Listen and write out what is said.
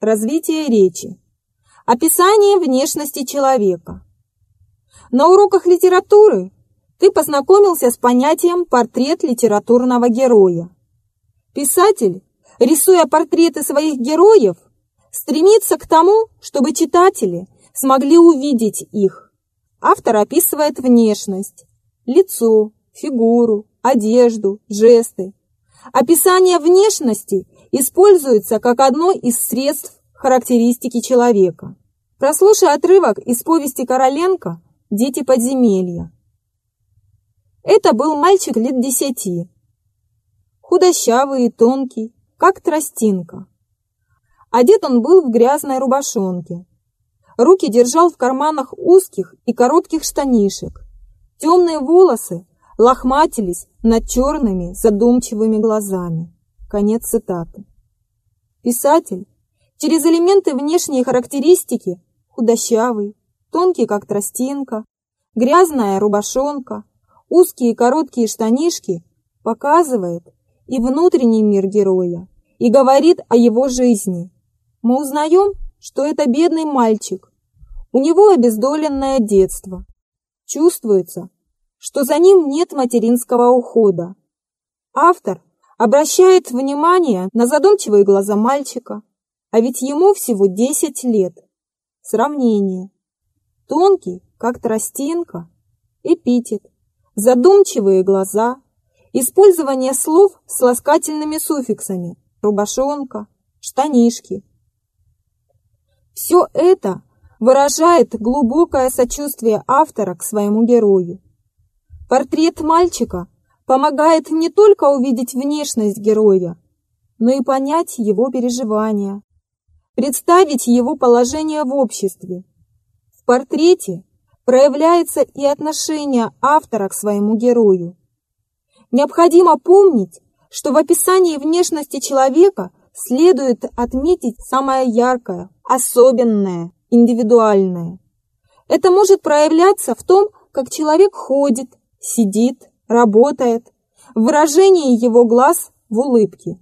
Развитие речи. Описание внешности человека. На уроках литературы ты познакомился с понятием «портрет литературного героя». Писатель, рисуя портреты своих героев, стремится к тому, чтобы читатели смогли увидеть их. Автор описывает внешность, лицо, фигуру, одежду, жесты. Описание внешности используется как одно из средств характеристики человека. Прослушай отрывок из повести Короленко «Дети подземелья». Это был мальчик лет десяти. Худощавый и тонкий, как тростинка. Одет он был в грязной рубашонке. Руки держал в карманах узких и коротких штанишек. Темные волосы лохматились над черными задумчивыми глазами. Конец цитаты. Писатель через элементы внешней характеристики худощавый, тонкий как тростинка, грязная рубашонка, узкие короткие штанишки показывает и внутренний мир героя, и говорит о его жизни. Мы узнаем, что это бедный мальчик, у него обездоленное детство. Чувствуется, что за ним нет материнского ухода. Автор обращает внимание на задумчивые глаза мальчика, а ведь ему всего 10 лет. Сравнение. Тонкий, как тростинка, эпитет, задумчивые глаза, использование слов с ласкательными суффиксами, рубашонка, штанишки. Все это выражает глубокое сочувствие автора к своему герою. Портрет мальчика помогает не только увидеть внешность героя, но и понять его переживания, представить его положение в обществе. В портрете проявляется и отношение автора к своему герою. Необходимо помнить, что в описании внешности человека следует отметить самое яркое, особенное, индивидуальное. Это может проявляться в том, как человек ходит, сидит, работает, в выражении его глаз в улыбке.